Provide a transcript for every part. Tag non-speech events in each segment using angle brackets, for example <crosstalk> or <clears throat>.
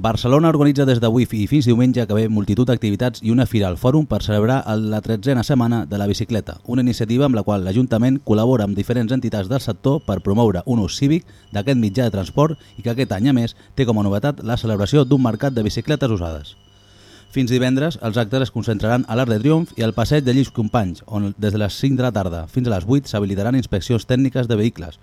Barcelona organitza des d'avui i fins diumenge que ve multitud d'activitats i una fira al fòrum per celebrar la tretzena setmana de la bicicleta, una iniciativa amb la qual l'Ajuntament col·labora amb diferents entitats del sector per promoure un ús cívic d'aquest mitjà de transport i que aquest any, a més, té com a novetat la celebració d'un mercat de bicicletes usades. Fins divendres, els actes es concentraran a l'Arc de Triomf i al passeig de Lluís Companys, on des de les 5 de la tarda fins a les 8 s'habilitaran inspeccions tècniques de vehicles,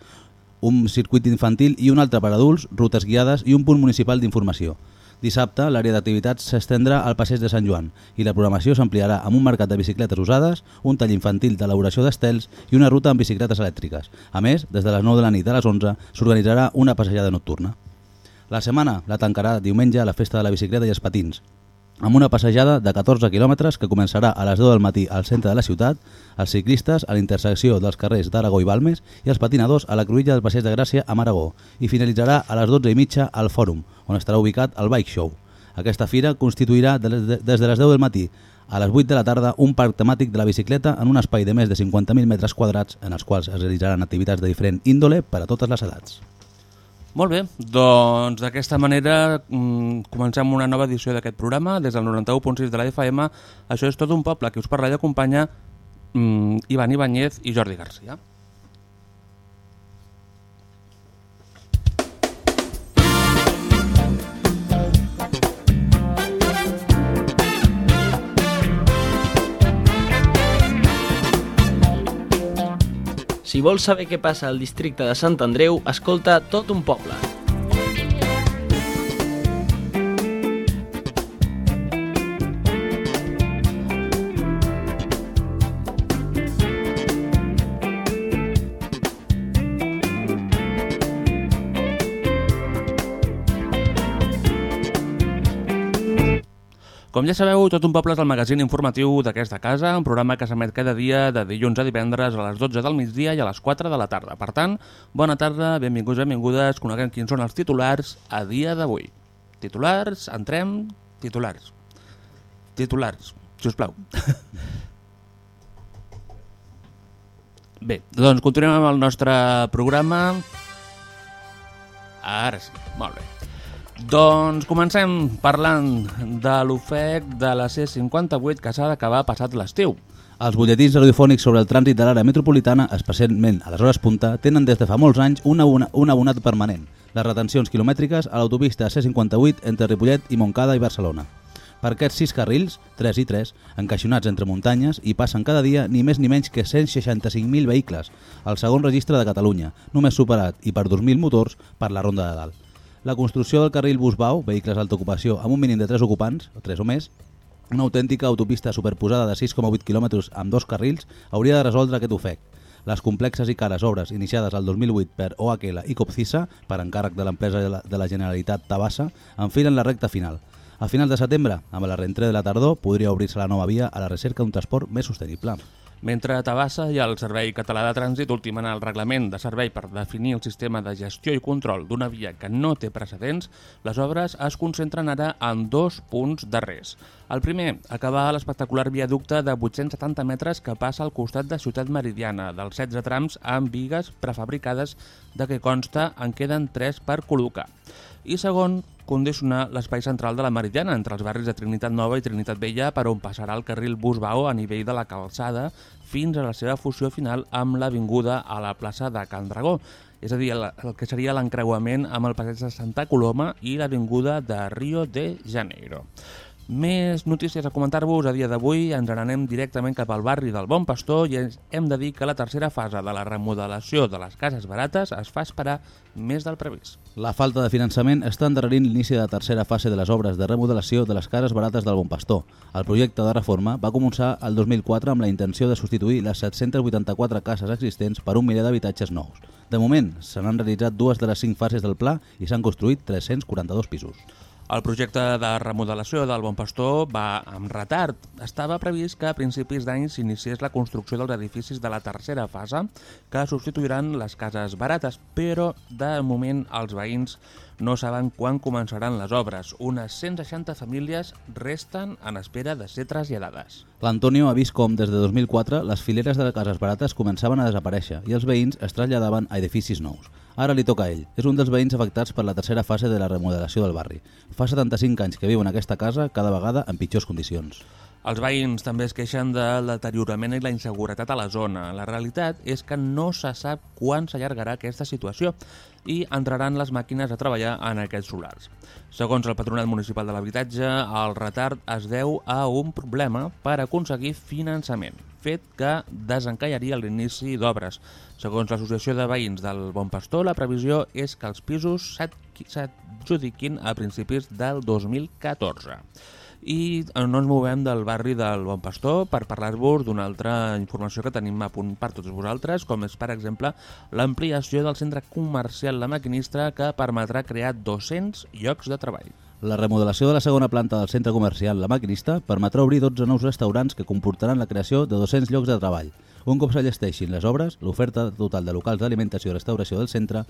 un circuit infantil i un altre per adults, rutes guiades i un punt municipal d'informació. Dissabte, l'àrea d'activitats s'estendrà al passeig de Sant Joan i la programació s'ampliarà amb un mercat de bicicletes usades, un tall infantil d'elaboració d'estels i una ruta amb bicicletes elèctriques. A més, des de les 9 de la nit a les 11 s'organitzarà una passejada nocturna. La setmana la tancarà diumenge a la Festa de la Bicicleta i els Patins, amb una passejada de 14 quilòmetres que començarà a les 10 del matí al centre de la ciutat, els ciclistes a la intersecció dels carrers d'Aragó i Balmes i els patinadors a la cruïlla del Passeig de Gràcia a Maragó i finalitzarà a les 12 i mitja al Fòrum, on estarà ubicat el Bike Show. Aquesta fira constituirà des de les 10 del matí a les 8 de la tarda un parc temàtic de la bicicleta en un espai de més de 50.000 metres quadrats en els quals es realitzaran activitats de diferent índole per a totes les edats. Molt bé, doncs d'aquesta manera mm, comencem una nova edició d'aquest programa des del 91.6 de la FM. Això és tot un poble que us parla i acompanya mm, Ivan Ibáñez i Jordi Garcia. Si vols saber què passa al districte de Sant Andreu, escolta tot un poble. Com ja sabeu, Tot un poble és el magazín informatiu d'aquesta casa, un programa que s'emet cada dia de dilluns a divendres a les 12 del migdia i a les 4 de la tarda. Per tant, bona tarda, benvinguts i benvingudes, coneguem quins són els titulars a dia d'avui. Titulars, entrem, titulars. Titulars, si us plau. <laughs> Bé, doncs continuem amb el nostre programa. Ara sí, molt bé. Doncs comencem parlant de l'ofec de la C58 que s'ha d'acabar passat l'estiu. Els butlletins radiofònics sobre el trànsit de l'àrea metropolitana, especialment a les hores punta, tenen des de fa molts anys un, abona, un abonat permanent, les retencions quilomètriques a l'autopista C58 entre Ripollet i Montcada i Barcelona. Per aquests sis carrils, 3 i 3, encaixonats entre muntanyes, hi passen cada dia ni més ni menys que 165.000 vehicles, el segon registre de Catalunya, només superat i per 2.000 motors per la Ronda de Dalt. La construcció del carril Busbau, vehicles d'alta ocupació amb un mínim de 3 ocupants, o 3 o més, una autèntica autopista superposada de 6,8 km amb dos carrils hauria de resoldre aquest ofec. Les complexes i cares obres iniciades al 2008 per OHL i Copcisa, per encàrrec de l'empresa de, la, Generalitat Tabassa, enfilen la recta final. A finals de setembre, amb la reentrée de la tardor, podria obrir-se la nova via a la recerca d'un transport més sostenible. Mentre a Tabassa i el Servei Català de Trànsit ultimen el reglament de servei per definir el sistema de gestió i control d'una via que no té precedents, les obres es concentren ara en dos punts darrers. El primer, acabar l'espectacular viaducte de 870 metres que passa al costat de Ciutat Meridiana, dels 16 trams amb vigues prefabricades de què consta en queden 3 per col·locar. I segon, condicionar l'espai central de la Meridiana entre els barris de Trinitat Nova i Trinitat Vella per on passarà el carril Busbao a nivell de la calçada fins a la seva fusió final amb l'avinguda a la plaça de Can Dragó, és a dir, el, el que seria l'encreuament amb el passeig de Santa Coloma i l'avinguda de Rio de Janeiro. Més notícies a comentar-vos a dia d'avui. Ens n'anem directament cap al barri del Bon Pastor i hem de dir que la tercera fase de la remodelació de les cases barates es fa esperar més del previst. La falta de finançament està endarrerint l'inici de la tercera fase de les obres de remodelació de les cases barates del Bon Pastor. El projecte de reforma va començar el 2004 amb la intenció de substituir les 784 cases existents per un miler d'habitatges nous. De moment, se n'han realitzat dues de les cinc fases del pla i s'han construït 342 pisos. El projecte de remodelació del Bon Pastor va amb retard. Estava previst que a principis d'any s'iniciés la construcció dels edificis de la tercera fase que substituiran les cases barates, però de moment els veïns no saben quan començaran les obres. Unes 160 famílies resten en espera de ser traslladades. L'Antonio ha vist com, des de 2004, les fileres de cases barates començaven a desaparèixer i els veïns es traslladaven a edificis nous. Ara li toca a ell. És un dels veïns afectats per la tercera fase de la remodelació del barri. Fa 75 anys que viu en aquesta casa, cada vegada en pitjors condicions. Els veïns també es queixen del deteriorament i la inseguretat a la zona. La realitat és que no se sap quan s'allargarà aquesta situació i entraran les màquines a treballar en aquests solars. Segons el Patronat Municipal de l'Habitatge, el retard es deu a un problema per aconseguir finançament, fet que desencallaria l'inici d'obres. Segons l'Associació de Veïns del Bon Pastor, la previsió és que els pisos s'adjudiquin a principis del 2014 i no ens movem del barri del Bon Pastor per parlar-vos d'una altra informació que tenim a punt per tots vosaltres, com és, per exemple, l'ampliació del centre comercial La Maquinista que permetrà crear 200 llocs de treball. La remodelació de la segona planta del centre comercial La Maquinista permetrà obrir 12 nous restaurants que comportaran la creació de 200 llocs de treball. Un cop s'allesteixin les obres, l'oferta total de locals d'alimentació i restauració del centre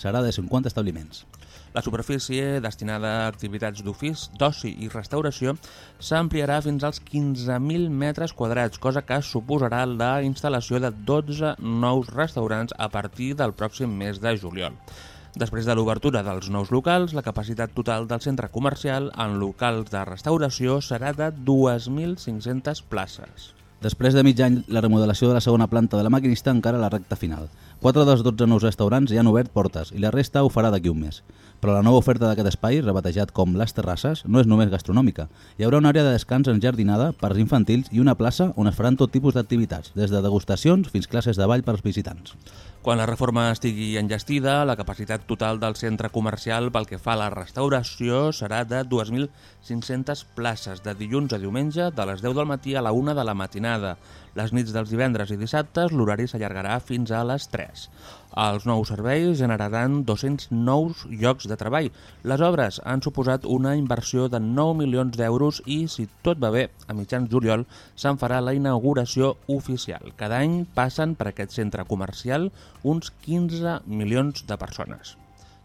serà de 50 establiments. La superfície destinada a activitats d'ofici, d'oci i restauració s'ampliarà fins als 15.000 metres quadrats, cosa que suposarà la instal·lació de 12 nous restaurants a partir del pròxim mes de juliol. Després de l'obertura dels nous locals, la capacitat total del centre comercial en locals de restauració serà de 2.500 places. Després de mig any, la remodelació de la segona planta de la maquinista encara a la recta final. 4 dels 12 nous restaurants ja han obert portes i la resta ho farà d'aquí un mes. Però la nova oferta d'aquest espai, rebatejat com Les Terrasses, no és només gastronòmica. Hi haurà una àrea de descans enjardinada per als infantils i una plaça on es faran tot tipus d'activitats, des de degustacions fins classes de ball per als visitants. Quan la reforma estigui enllestida, la capacitat total del centre comercial pel que fa a la restauració serà de 2.500 places de dilluns a diumenge de les 10 del matí a la 1 de la matinada. Les nits dels divendres i dissabtes l'horari s'allargarà fins a les 3. Els nous serveis generaran 200 nous llocs de treball. Les obres han suposat una inversió de 9 milions d'euros i, si tot va bé, a mitjans juliol se'n farà la inauguració oficial. Cada any passen per aquest centre comercial uns 15 milions de persones.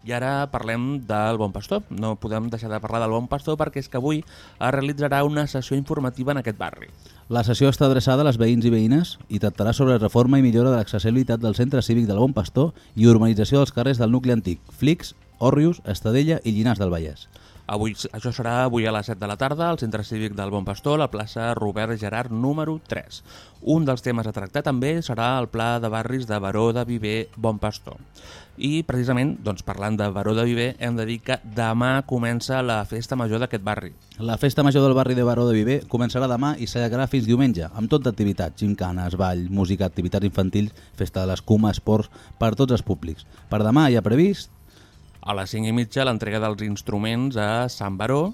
I ara parlem del Bon Pastor. No podem deixar de parlar del Bon Pastor perquè és que avui es realitzarà una sessió informativa en aquest barri. La sessió està adreçada a les veïns i veïnes i tractarà sobre reforma i millora de l'accessibilitat del centre cívic del Bon Pastor i urbanització dels carrers del nucli antic, Flix, Òrrius, Estadella i Llinars del Vallès. Avui, això serà avui a les 7 de la tarda al Centre Cívic del Bon Pastor, a la plaça Robert Gerard número 3. Un dels temes a tractar també serà el pla de barris de Baró de Viver Bon Pastor. I precisament, doncs, parlant de Baró de Viver, hem de dir que demà comença la festa major d'aquest barri. La festa major del barri de Baró de Viver començarà demà i s'allargarà fins diumenge, amb tot d'activitats, gimcanes, ball, música, activitats infantils, festa de l'escuma, esports, per tots els públics. Per demà hi ha previst a les 5 i mitja l'entrega dels instruments a Sant Baró.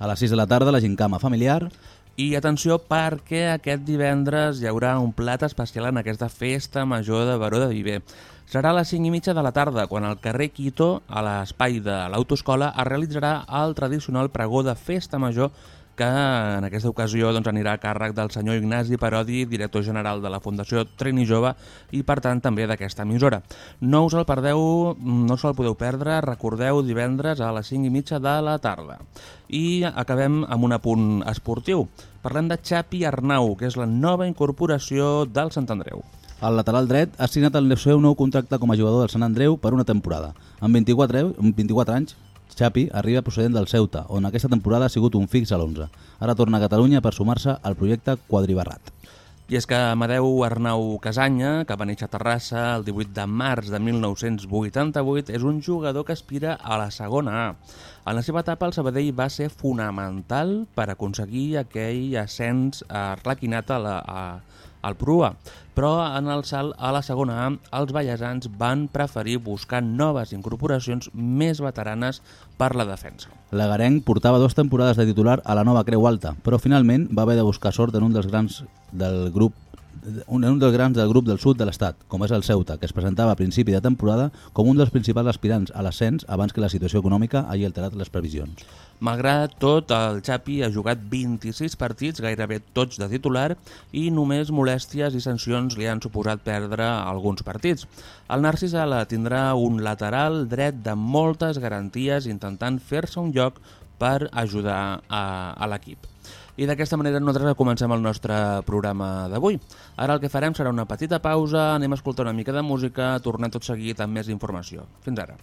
A les 6 de la tarda la gincama familiar. I atenció perquè aquest divendres hi haurà un plat especial en aquesta festa major de Baró de Viver. Serà a les 5 i mitja de la tarda, quan al carrer Quito, a l'espai de l'autoescola, es realitzarà el tradicional pregó de festa major que en aquesta ocasió doncs, anirà a càrrec del senyor Ignasi Parodi, director general de la Fundació Trini Jove i per tant també d'aquesta emissora. No us el perdeu, no us el podeu perdre, recordeu divendres a les 5 i mitja de la tarda. I acabem amb un apunt esportiu. Parlem de Xapi Arnau, que és la nova incorporació del Sant Andreu. El lateral dret ha signat el seu nou contracte com a jugador del Sant Andreu per una temporada. Amb 24, 24 anys, Xapi arriba procedent del Ceuta, on aquesta temporada ha sigut un fix a l'11. Ara torna a Catalunya per sumar-se al projecte Quadribarrat. I és que Amadeu Arnau Casanya, que va néixer a Terrassa el 18 de març de 1988, és un jugador que aspira a la segona A. En la seva etapa, el Sabadell va ser fonamental per aconseguir aquell ascens arlequinat a la, a, al Prua, però en el salt a la segona A els ballesans van preferir buscar noves incorporacions més veteranes per la defensa. L'Agarenc portava dues temporades de titular a la nova Creu Alta, però finalment va haver de buscar sort en un dels grans del grup un, un dels grans del grup del sud de l'estat, com és el Ceuta, que es presentava a principi de temporada com un dels principals aspirants a l'ascens abans que la situació econòmica hagi alterat les previsions. Malgrat tot, el Xapi ha jugat 26 partits, gairebé tots de titular, i només molèsties i sancions li han suposat perdre alguns partits. El Narcís Ala tindrà un lateral dret de moltes garanties intentant fer-se un lloc per ajudar a, a l'equip. I d'aquesta manera nosaltres comencem el nostre programa d'avui. Ara el que farem serà una petita pausa, anem a escoltar una mica de música, tornem tot seguit amb més informació. Fins ara.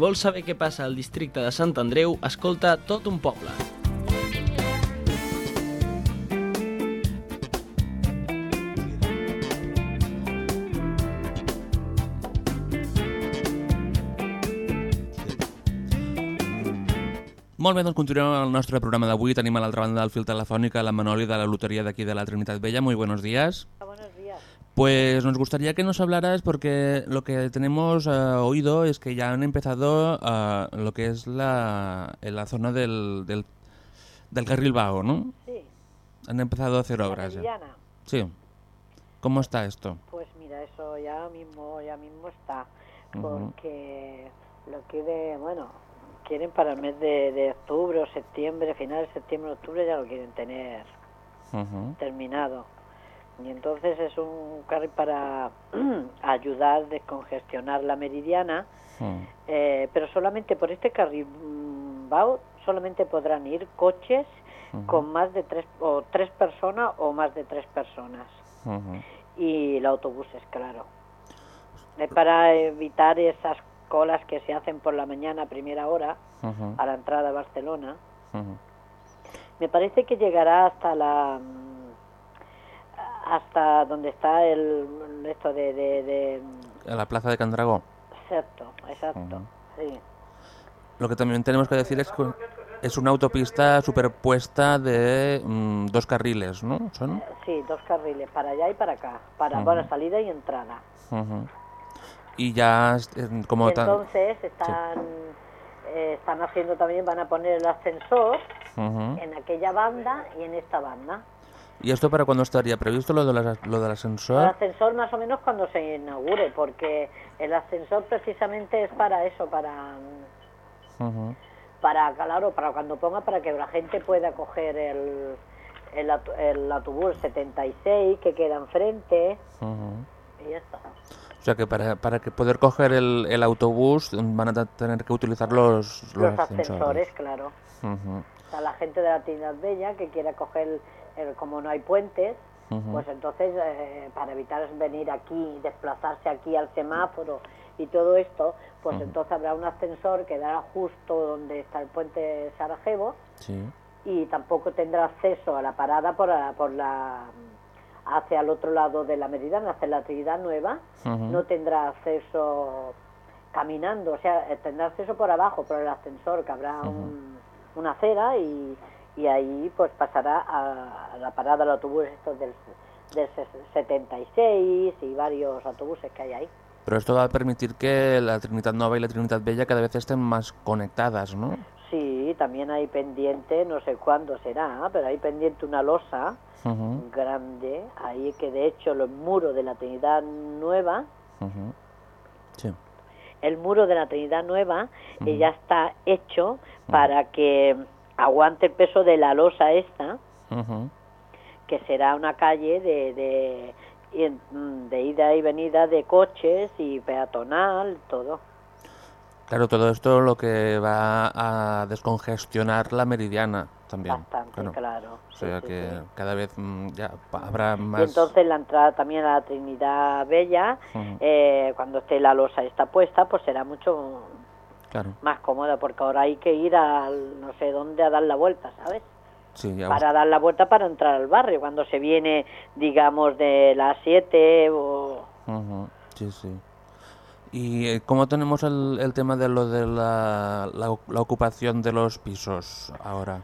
Vols saber què passa al districte de Sant Andreu, escolta tot un poble. Molt bé, doncs continuem el nostre programa d'avui. Tenim a l'altra banda del fil telefònic la Manoli de la lotería de aquí de la Trinitat Vella. Muy buenos días. Pues nos gustaría que nos hablaras porque lo que tenemos eh, oído es que ya han empezado eh, lo que es la, en la zona del, del, del carril vago, ¿no? Sí, Han empezado a hacer obras. ya. Meridiana. Sí. ¿Cómo está esto? Pues mira, eso ya mismo, ya mismo está, porque lo quiere, bueno, quieren para el mes de, de octubre o septiembre, finales de septiembre, octubre ya lo quieren tener terminado. Y entonces es un carril para <clears throat> ayudar a descongestionar la meridiana, Mm. eh, pero solamente por este carril mm, VAO solamente podrán ir coches con más de tres o tres personas o más de tres personas. Y el autobús es claro. Es para evitar esas colas que se hacen por la mañana a primera hora a la entrada a Barcelona. Me parece que llegará hasta la mm, hasta donde está el esto de, de, de A la plaza de Candragó. exacto, exacto, sí. Lo que también tenemos que decir es que es una autopista superpuesta de mm, dos carriles, ¿no? ¿Son? Sí, dos carriles para allá y para acá, para bueno, salida y entrada. Y ya, como Y tal... entonces están, eh, están haciendo también, van a poner el ascensor en aquella banda y en esta banda. ¿Y esto para cuándo estaría previsto lo, de las- lo del El ascensor? ascensor más o menos cuando se inaugure, porque el ascensor precisamente es para eso, para, para claro, para cuando ponga, para que la gente pueda coger el, el, el autobús 76 que queda enfrente y ya está. O sea que para, para que poder coger el, el autobús van a tener que utilizar los, los, Los ascensores, claro. Ujú. O sea, la gente de la Trinidad Bella que quiera coger, el- como no hay puentes, pues entonces eh, para evitar venir aquí, desplazarse aquí al semáforo y todo esto, pues entonces habrá un ascensor que dará justo donde está el puente Sarajevo Sí. y tampoco tendrá acceso a la parada por la, por la hacia el otro lado de la Meridiana, hacia la Trinidad Nueva, no tendrá acceso caminando, o sea, eh, tendrá acceso por abajo, por el ascensor, que habrá un- una acera y, y ahí pues pasará a, la parada del autobús estos del, del ses- 76 y varios autobuses que hay ahí. Pero esto va a permitir que la Trinidad Nova y la Trinidad Bella cada vez estén más conectadas, ¿no? Sí, también hay pendiente, no sé cuándo será, pero hay pendiente una losa grande, ahí que de hecho los muros de la Trinidad Nueva. Sí. el muro de la Trinidad Nueva eh, ya está hecho para que aguante el peso de la losa esta, que será una calle de, de, y mm, de ida y venida de coches y peatonal, todo. Claro, todo esto lo que va a descongestionar la meridiana también. Bastante, claro. claro. O sea sí, que sí. cada vez mm, ya habrá Y más... entonces la entrada también a la Trinidad Bella, eh, cuando esté la losa está puesta, pues será mucho Claro, más cómoda, porque ahora hay que ir al no sé dónde a dar la vuelta, ¿sabes? sí, Para dar la vuelta para entrar al barrio, cuando se viene, digamos, de las 7 o... Sí, sí. ¿Y eh, cómo tenemos el, el tema de lo de la, la, la ocupación de los pisos ahora?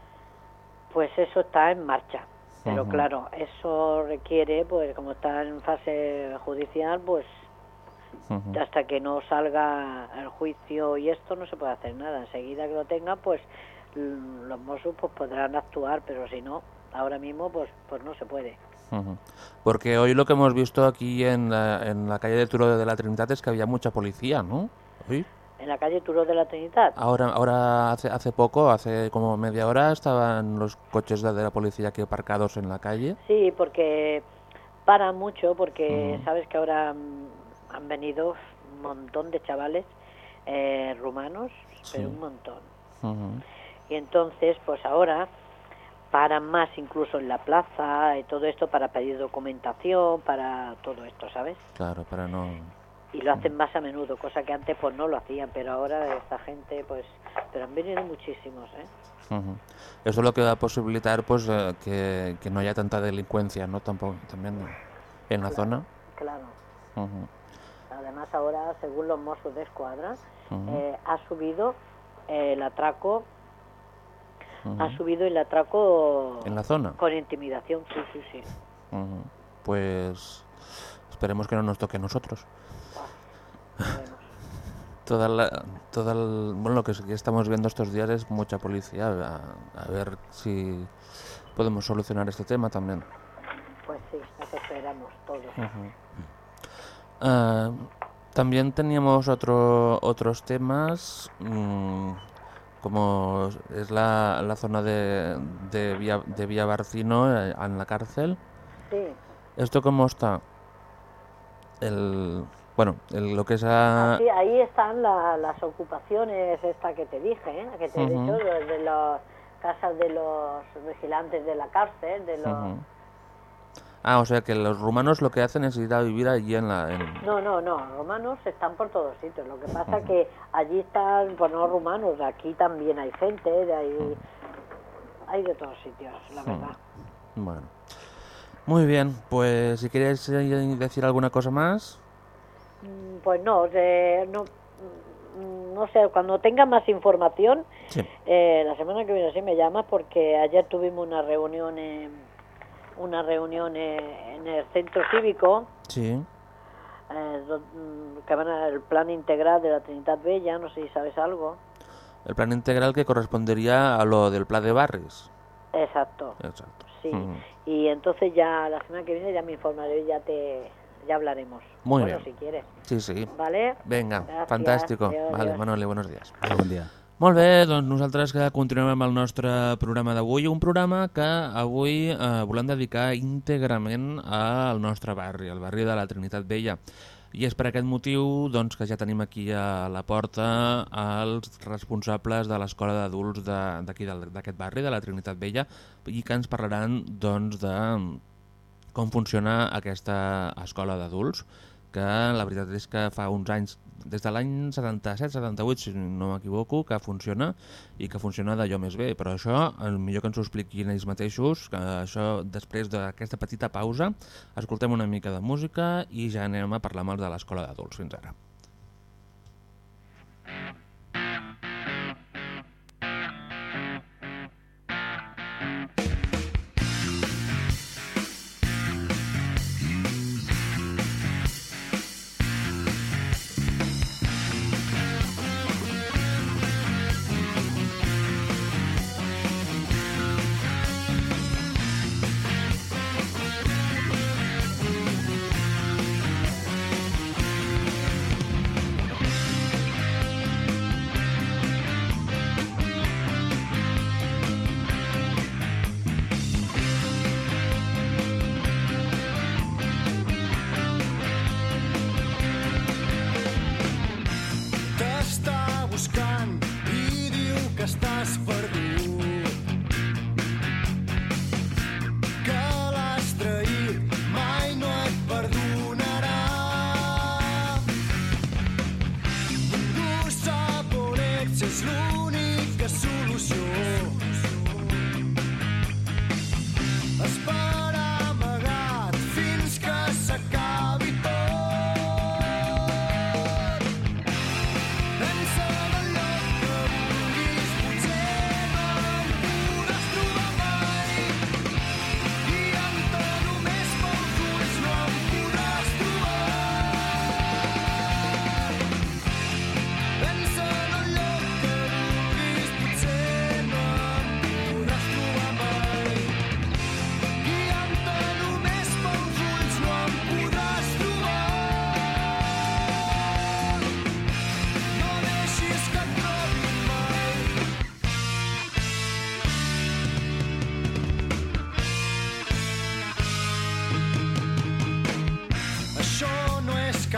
Pues eso está en marcha. Pero claro, eso requiere, pues como está en fase judicial, pues Hasta que no salga el juicio y esto no se puede hacer nada. Enseguida que lo tenga, pues l- los Mossos pues podrán actuar, pero si no, ahora mismo pues pues no se puede. Porque hoy lo que hemos visto aquí en la, en la calle de Turo de la Trinidad es que había mucha policía, ¿no? Hoy. En la calle Turo de la Trinidad. Ahora, ahora hace, hace poco, hace como media hora, estaban los coches de de la policía aquí aparcados en la calle. Sí, porque para mucho, porque sabes que ahora mm, han venido un montón de chavales eh, rumanos, Sí. pero un montón. Y entonces, pues ahora paran más incluso en la plaza y todo esto para pedir documentación, para todo esto, ¿sabes? Claro, para no... Y lo hacen más a menudo, cosa que antes pues no lo hacían, pero ahora esta gente pues... Pero han venido muchísimos, ¿eh? Ujú. Eso es lo que va a posibilitar pues eh, que, que no haya tanta delincuencia, ¿no? Tampoco, también en la zona. Claro. Ujú, Además ahora, según los Mossos de Escuadra, eh, ha subido eh, el atraco, ha subido el atraco ¿En la zona? con intimidación, sí, sí, sí. Pues esperemos que no nos toque a nosotros. Bueno, Toda la, toda el- bueno, lo que estamos viendo estos días es mucha policía. A, a ver si podemos solucionar este tema también. pues sí, nos esperamos todos. Ah, también teníamos otro, otros temas, mm, como es la, la zona de, de, Villa, de Villa Barcino, eh, en la cárcel. Sí. ¿Esto cómo está? El, bueno, el- lo que es a... Sí, ahí están la- las ocupaciones, esta que te dije, ¿eh? que te he dicho, de, de las casas de los vigilantes de la cárcel, de los... Ah, o sea que los rumanos lo que hacen es ir a vivir allí en la... en- No, no, no, romanos están por todos sitios. Lo que pasa que allí están, pues no rumanos, aquí también hay gente, de ahí, hay de todos sitios, la verdad. Bueno. Muy bien, pues si quieres eh, decir alguna cosa más... Mm, Pues no, no, mm, no sé, cuando tenga más información, Sí. eh, la semana que viene sí me llamas porque ayer tuvimos una reunión en, una reunión eh, en el centro cívico Sí. eh, mm, que van al plan integral de la Trinidad Bella, no sé si sabes algo. El plan integral que correspondería a lo del Pla de Barris. Exacto, Exacto. sí. Mm. Y entonces ya la semana que viene ya me informaré, ya te ya hablaremos. Muy bueno, bien. si quieres. Sí, sí. ¿Vale? Fantàstico. adéu, Vale. Manoli, buenos días. Bon dia. Molt bé, doncs nosaltres que continuem amb el nostre programa d'avui, un programa que avui eh, volem dedicar íntegrament al nostre barri, al barri de la Trinitat Vella. I és per aquest motiu doncs, que ja tenim aquí a la porta els responsables de l'escola d'adults d'aquí d'aquest barri, de la Trinitat Vella, i que ens parlaran doncs, de com funciona aquesta escola d'adults, que la veritat és que fa uns anys, des de l'any 77-78, si no m'equivoco, que funciona i que funciona d'allò més bé. Però això, el millor que ens ho expliquin ells mateixos, que això després d'aquesta petita pausa, escoltem una mica de música i ja anem a parlar amb els de l'escola d'adults. Fins ara. T'està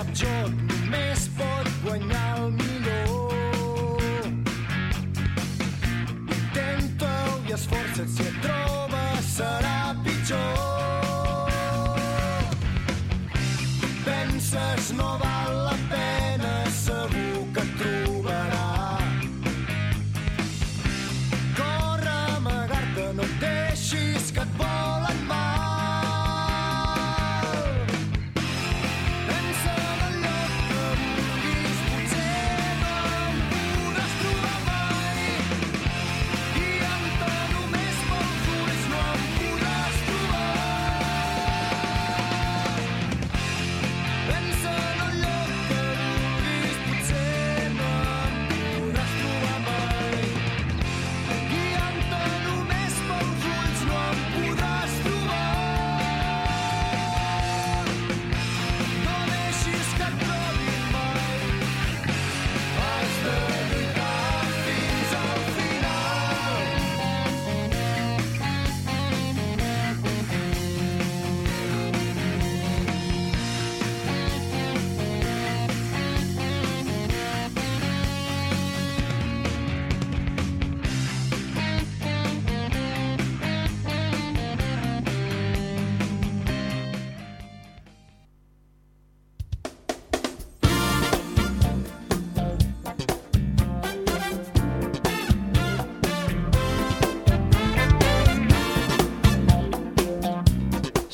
no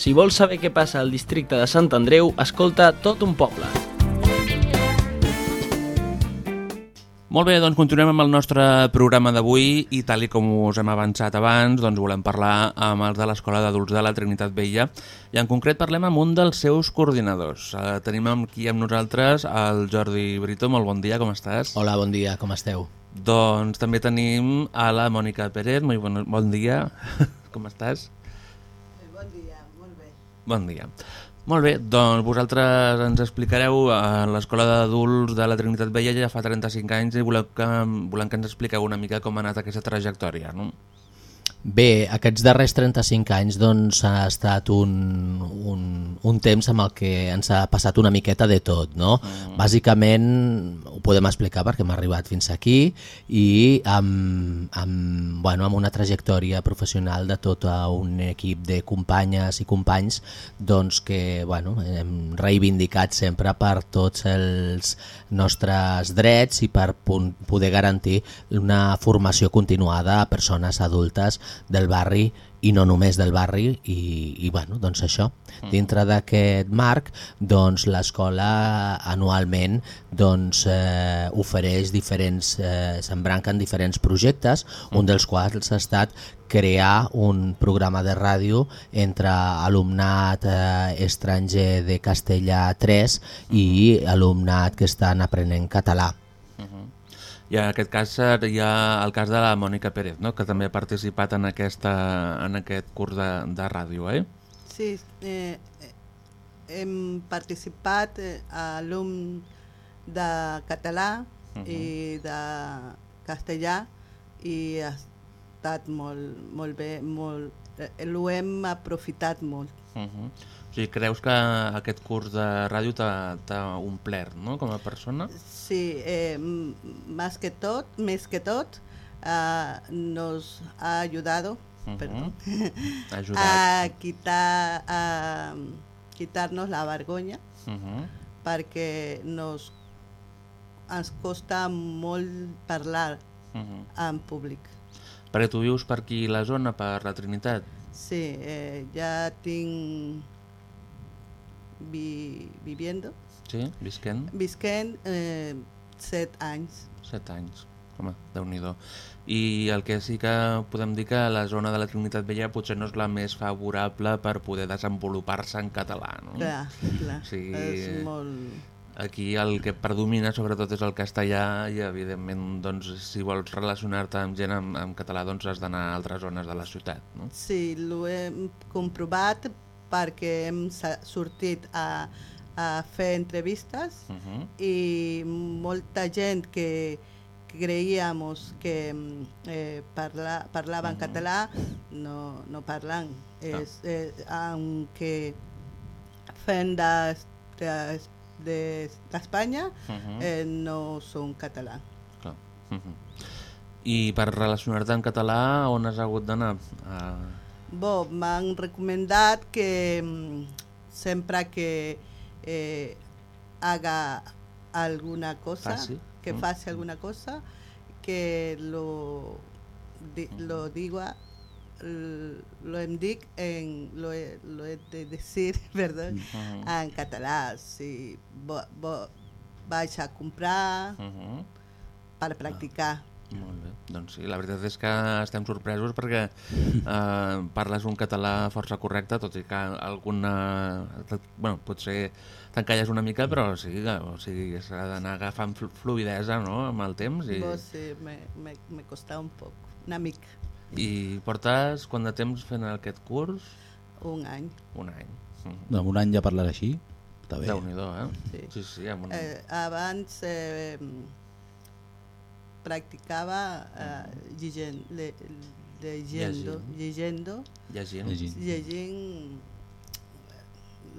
Si vols saber què passa al districte de Sant Andreu, escolta tot un poble. Molt bé, doncs continuem amb el nostre programa d'avui i tal i com us hem avançat abans, doncs volem parlar amb els de l'Escola d'Adults de la Trinitat Vella i en concret parlem amb un dels seus coordinadors. Eh, tenim aquí amb nosaltres el Jordi Brito, molt bon dia, com estàs? Hola, bon dia, com esteu? Doncs també tenim a la Mònica Pérez, molt bon, bon dia, <laughs> com estàs? Bon dia. Molt bé, doncs vosaltres ens explicareu a l'Escola d'Adults de la Trinitat Vella ja fa 35 anys i volem que, volem que ens expliqueu una mica com ha anat aquesta trajectòria, no? Bé, aquests darrers 35 anys doncs, ha estat un, un, un temps amb el que ens ha passat una miqueta de tot. No? Mm. Bàsicament ho podem explicar perquè hem arribat fins aquí i amb, amb, bueno, amb una trajectòria professional de tot un equip de companyes i companys doncs, que bueno, hem reivindicat sempre per tots els nostres drets i per poder garantir una formació continuada a persones adultes del barri i no només del barri i, i bueno, doncs això. Dintre d'aquest marc, doncs l'escola anualment doncs, eh, ofereix diferents, eh, s'embranquen diferents projectes, un dels quals ha estat crear un programa de ràdio entre alumnat eh, estranger de Castellà 3 i alumnat que estan aprenent català. I en aquest cas hi ha el cas de la Mònica Pérez, no? que també ha participat en, aquesta, en aquest curs de, de ràdio, eh? Sí, eh, eh, hem participat eh, a alum de català uh -huh. i de castellà i ha estat molt, molt bé, molt, eh, ho hem aprofitat molt. Uh -huh. O sigui, creus que aquest curs de ràdio t'ha omplert no? com a persona? Sí, eh, más que tot, més que tot, uh, nos ha ayudado Uh -huh. <laughs> ajudat. a quitar a quitar-nos la vergonya Uh -huh. perquè nos ens costa molt parlar Uh -huh. en públic. Perquè tu vius per aquí la zona, per la Trinitat? Sí, eh, ja tinc vi, viviendo, Sí? Visquent? visquent eh, set anys. Set anys. Home, déu nhi I el que sí que podem dir que la zona de la Trinitat Vella potser no és la més favorable per poder desenvolupar-se en català, no? Clar, clar. Sí. És molt... Aquí el que predomina sobretot és el castellà i evidentment doncs, si vols relacionar-te amb gent en, en català doncs has d'anar a altres zones de la ciutat. No? Sí, ho hem comprovat perquè hem sortit a, a fer entrevistes Uh -huh. i molta gent que creíamos que eh, parla, parlaven Mhm. català no, no parlen. Ah. És, eh, aunque fent de, de, de, d'Espanya Uh -huh. eh, no són català. Clar. Uh -huh. I per relacionar-te en català on has hagut d'anar? Uh, Bo, m'han recomandat que mm, sempre que eh, haga alguna cosa, Faci. que Mm. faci alguna cosa, que lo, di- lo diga, lo em dic en, lo, he, lo he de decir, <laughs> perdón, uh en català. Si bo, bo, vaig a comprar -huh. Uh -huh. per practicar. Molt bé, doncs sí, la veritat és que estem sorpresos perquè eh, parles un català força correcte, tot i que alguna... Bueno, potser t'encalles una mica, però sí, o sigui, s'ha d'anar agafant flu- fluidesa no? amb el temps. I, Bo, sí, me, me, me costa un poc, una mica, I portes quant de temps fent aquest curs? un any. Un any. Mm. Amb un any ja parlar així, està bé. Déu-n'hi-do, eh? Sí. Sí, sí, amb un... Eh, abans eh, practicava eh, llegent, le, llegendo, llegendo, Llegint. Llegint. llegint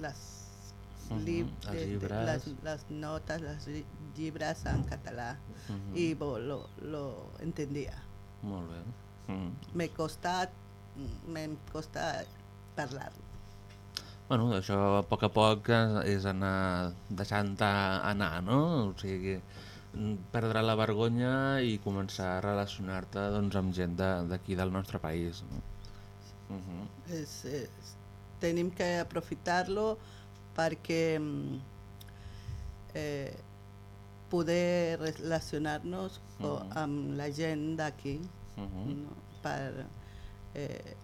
les, Mhm, lib- els de- de- llibres. les, les notes, les lli- llibres en català Mhm. i bo, lo, lo entendía. Molt bé. Mm. Me costa, me costa parlar. Bueno, això a poc a poc és anar deixant anar, no? O sigui, mm, perdre la vergonya i començar a relacionar-te doncs, amb gent de- d'aquí del nostre país. No? Uh -huh. és, és, tenim que aprofitar-lo perquè mm, eh, poder relacionar-nos co- Mhm. amb la gent d'aquí, Uh -huh. no? per... Eh,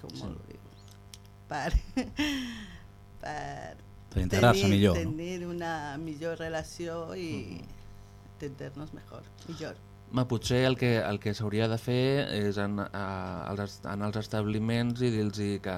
com Sí. ho diu? Per, <laughs> per Per integrar-se tenir, millor. No? tenir una millor relació i entendernos mejor, millor. Ma, potser el que, el que s'hauria de fer és en, a, als, en els establiments i dir-los que,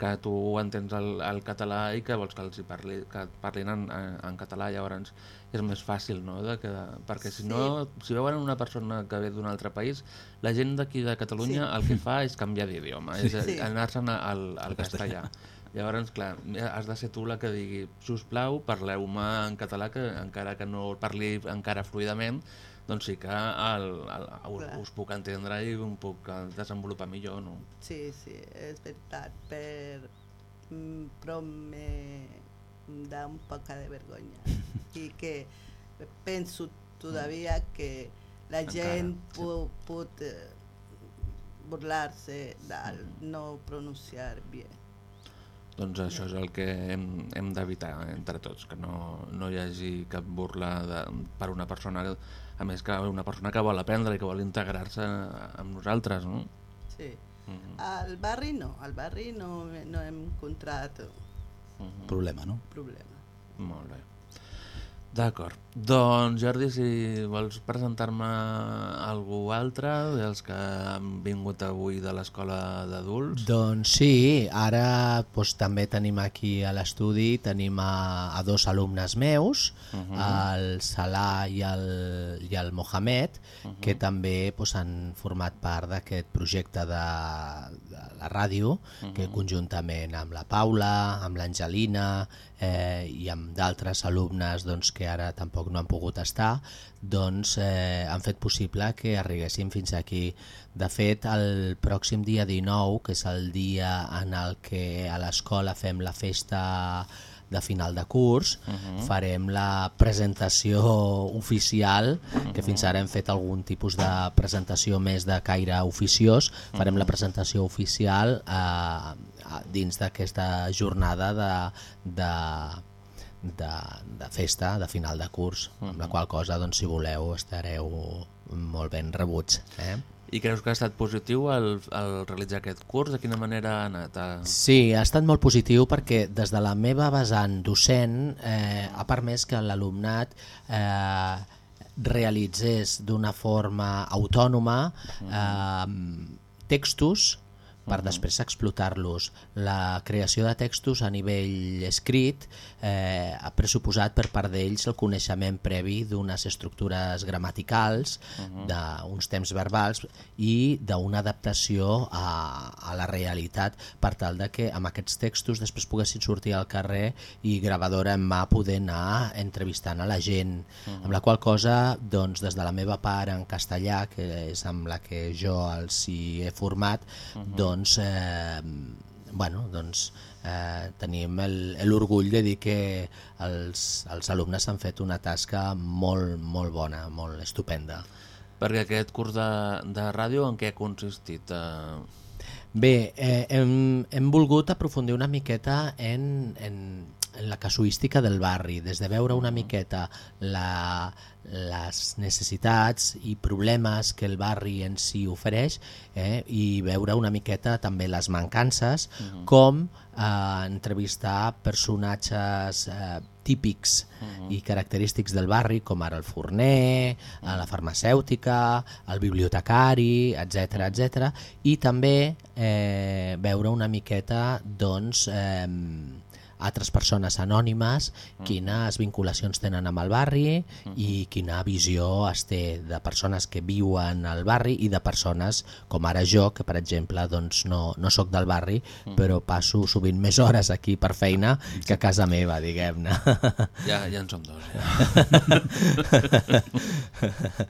que tu entens el, el català i que vols que els hi parli, que et parlin en, en, en català, llavors és més fàcil, no? De que, perquè si Sí. no, si veuen una persona que ve d'un altre país, la gent d'aquí de Catalunya Sí. el que fa és canviar d'idioma, és a- Sí. anar-se'n al, al castellà. castellà. Llavors, clar, has de ser tu la que digui sisplau, parleu-me en català, que encara que no parli encara fluidament, doncs sí que el, el, us, Clar. us puc entendre i em puc desenvolupar millor, no? Sí, sí, és veritat, per, mm, però me da un poc de vergonya <laughs> i que penso todavía que la Encara, gent sí. pu, pot eh, burlar-se del no pronunciar bé. Doncs això és el que hem, hem d'evitar entre tots, que no, no hi hagi cap burla de, per una persona, a més que una persona que vol aprendre i que vol integrar-se amb nosaltres, no? Sí. Mhm, Al barri no, al barri no, no hem encontrat mhm. Problema, no? problema. Molt bé. D'acord. Doncs Jordi, si vols presentar-me algú altre dels que han vingut avui de l'escola d'adults. Doncs sí, ara doncs, també tenim aquí a l'estudi tenim a, a dos alumnes meus, Mhm. el Salah i el, i el Mohamed, que també doncs, han format part d'aquest projecte de la ràdio, que conjuntament amb la Paula, amb l'Angelina eh, i amb d'altres alumnes doncs, que ara tampoc no han pogut estar, doncs eh, han fet possible que arribéssim fins aquí. De fet, el pròxim dia 19, que és el dia en el que a l'escola fem la festa de final de curs, farem la presentació oficial, que fins ara hem fet algun tipus de presentació més de caire oficiós, farem la presentació oficial eh, dins d'aquesta jornada de, de, de, de festa de final de curs, amb la qual cosa, doncs, si voleu, estareu molt ben rebuts. Eh? I creus que ha estat positiu el, el realitzar aquest curs? De quina manera ha anat? A... Sí, ha estat molt positiu perquè des de la meva vessant docent eh, ha permès que l'alumnat eh, realitzés d'una forma autònoma eh, textos per després explotar-los. La creació de textos a nivell escrit eh, ha pressuposat per part d'ells el coneixement previ d'unes estructures gramaticals, d'uns temps verbals i d'una adaptació a, a la realitat per tal de que amb aquests textos després poguessin sortir al carrer i gravadora en mà poder anar entrevistant a la gent, amb la qual cosa doncs, des de la meva part en castellà, que és amb la que jo els hi he format, doncs, eh, bueno, doncs eh, tenim el- l'orgull de dir que els, els alumnes han fet una tasca molt, molt bona, molt estupenda. Perquè aquest curs de, de ràdio en què ha consistit? Eh... Bé, eh, hem, hem volgut aprofundir una miqueta en, en la casuística del barri, des de veure una miqueta la, les necessitats i problemes que el barri en si ofereix eh, i veure una miqueta també les mancances, com eh, entrevistar personatges eh, típics i característics del barri, com ara el forner, eh, la farmacèutica, el bibliotecari, etc etc. i també eh, veure una miqueta doncs, eh, altres persones anònimes, quines vinculacions tenen amb el barri i quina visió es té de persones que viuen al barri i de persones com ara jo, que per exemple doncs, no, no sóc del barri, però passo sovint més hores aquí per feina que a casa meva, diguem-ne. <laughs> Ja, ja en som dos. Ja. <laughs>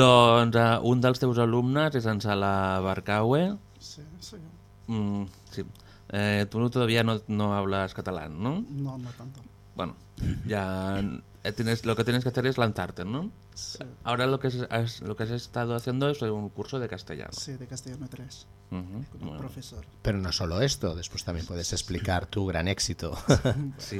doncs uh, un dels teus alumnes és en Sala Barcaue. Sí, yo. Mm, sí. Eh, tú todavía no, no hablas catalán, ¿no? No, no tanto. bueno, ya eh, tienes, lo que tienes que hacer es lanzarte, ¿no? Sí, Ahora lo que, has, lo que has estado haciendo es un curso de castellano. sí, de castellano 3, Ujú, con el bueno. profesor. Pero no solo esto, después también puedes explicar tu gran éxito. <laughs> Sí,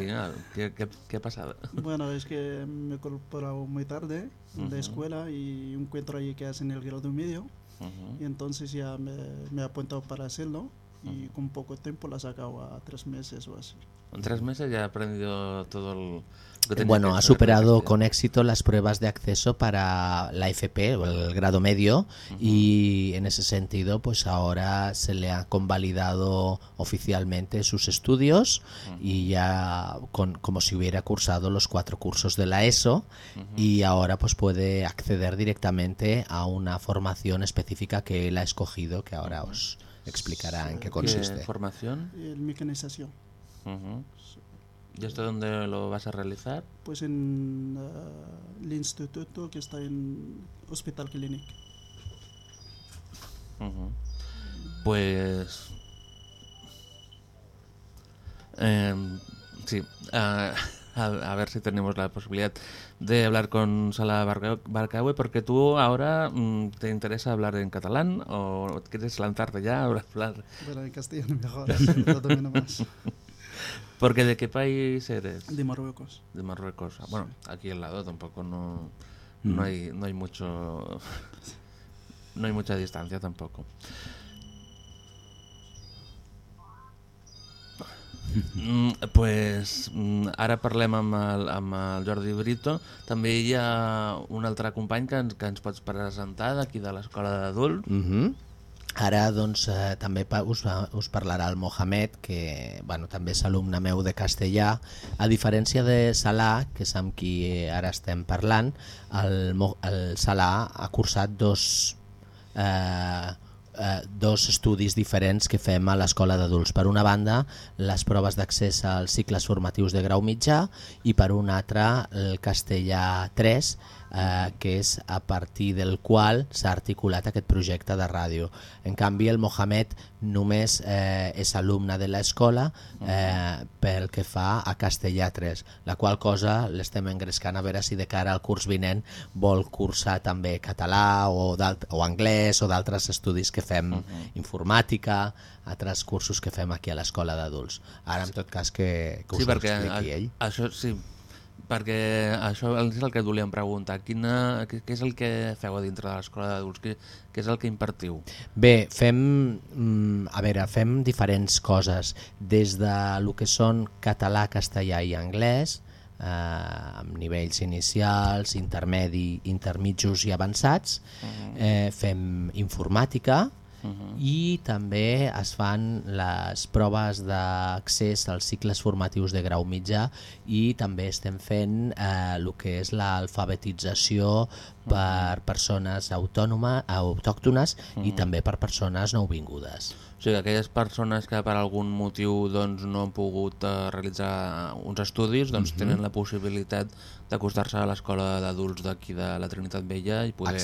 ¿qué, qué, qué ha pasado? Bueno, es que me he incorporado muy tarde en la escuela y encuentro ahí que hacen el grado medio Ujú. y entonces ya me, me he apuntado para hacerlo y con poco tiempo la he sacado a tres meses o así. En tres meses ya he aprendido todo el, lo que tenía Bueno, que ha superado con éxito las pruebas de acceso para la FP, o el grado medio, y en ese sentido, pues ahora se le ha convalidado oficialmente sus estudios y ya con, como si hubiera cursado los cuatro cursos de la ESO y ahora pues puede acceder directamente a una formación específica que él ha escogido, que ahora os explicará en qué ¿Qué consiste. formación? Y el mecanización. ¿Y esto dónde lo vas a realizar? pues en ah, el instituto que está en Hospital Clinic. Pues... em, sí, ah, a, a ver si tenemos la posibilidad de hablar con Sala Barca- Barcaue, porque tú ahora mm, te interesa hablar en catalán o quieres lanzarte ya a hablar... Bueno, en castellano mejor, más. <laughs> Porque ¿de qué país eres? De Marruecos. De Marruecos. Ah, Bueno, aquí al lado tampoco no, no, hay, no hay mucho... <laughs> No hay mucha distancia tampoco. Pues mm, ara parlem amb el, amb el Jordi Brito. També hi ha un altre company que ens, que ens pots presentar d'aquí de l'Escola d'Adults. Mhm. Ara doncs, eh, també us, us parlarà el Mohamed, que bueno, també és alumne meu de castellà. A diferència de Salah, que és amb qui ara estem parlant, el, el Salah ha cursat dos, eh, eh, dos estudis diferents que fem a l'escola d'adults. Per una banda, les proves d'accés als cicles formatius de grau mitjà i per una altra, el castellà 3, eh, que és a partir del qual s'ha articulat aquest projecte de ràdio. En canvi, el Mohamed només eh, és alumne de l'escola eh, pel que fa a castellà 3, la qual cosa l'estem engrescant a veure si de cara al curs vinent vol cursar també català o, o anglès o d'altres estudis que fem informàtica, altres cursos que fem aquí a l'escola d'adults. Ara, en tot cas, que, que us sí, ho expliqui a- ell. Això sí, perquè això és el que et volíem preguntar. Quina, què, què és el que feu a dintre de l'escola d'adults? Què, què és el que impartiu? Bé, fem, mm, a veure, fem diferents coses, des de lo que són català, castellà i anglès, eh, amb nivells inicials, intermedi, intermitjos i avançats, eh, fem informàtica, i també es fan les proves d'accés als cicles formatius de grau mitjà i també estem fent eh, el que és l'alfabetització per persones autònoma, autòctones i també per persones nouvingudes. O sigui, aquelles persones que per algun motiu doncs, no han pogut eh, realitzar uns estudis doncs, tenen la possibilitat d'acostar-se a l'escola d'adults d'aquí de la Trinitat Vella i poder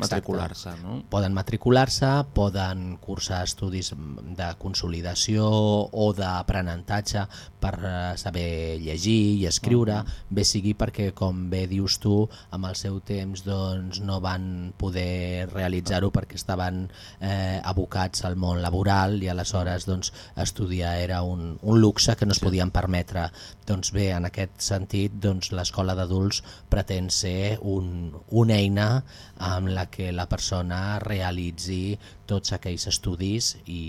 matricular-se. No? Poden matricular-se, poden cursar estudis de consolidació o d'aprenentatge per eh, saber llegir i escriure, bé sigui perquè, com bé dius tu, amb el seu temps doncs, no van poder realitzar-ho perquè estaven eh, abocats al món laboral i aleshores doncs, estudiar era un, un luxe que no es podien permetre. Doncs bé, en aquest sentit, doncs, l'escola d'adults pretén ser un, una eina amb la que la persona realitzi tots aquells estudis i,